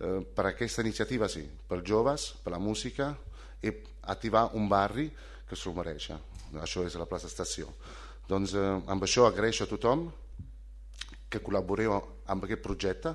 eh, per aquesta iniciativa sí, per joves, per la música i activar un barri que s'ho mereix. Això és la plaça Estació. Doncs eh, amb això agraeixo a tothom que col·laboreu amb aquest projecte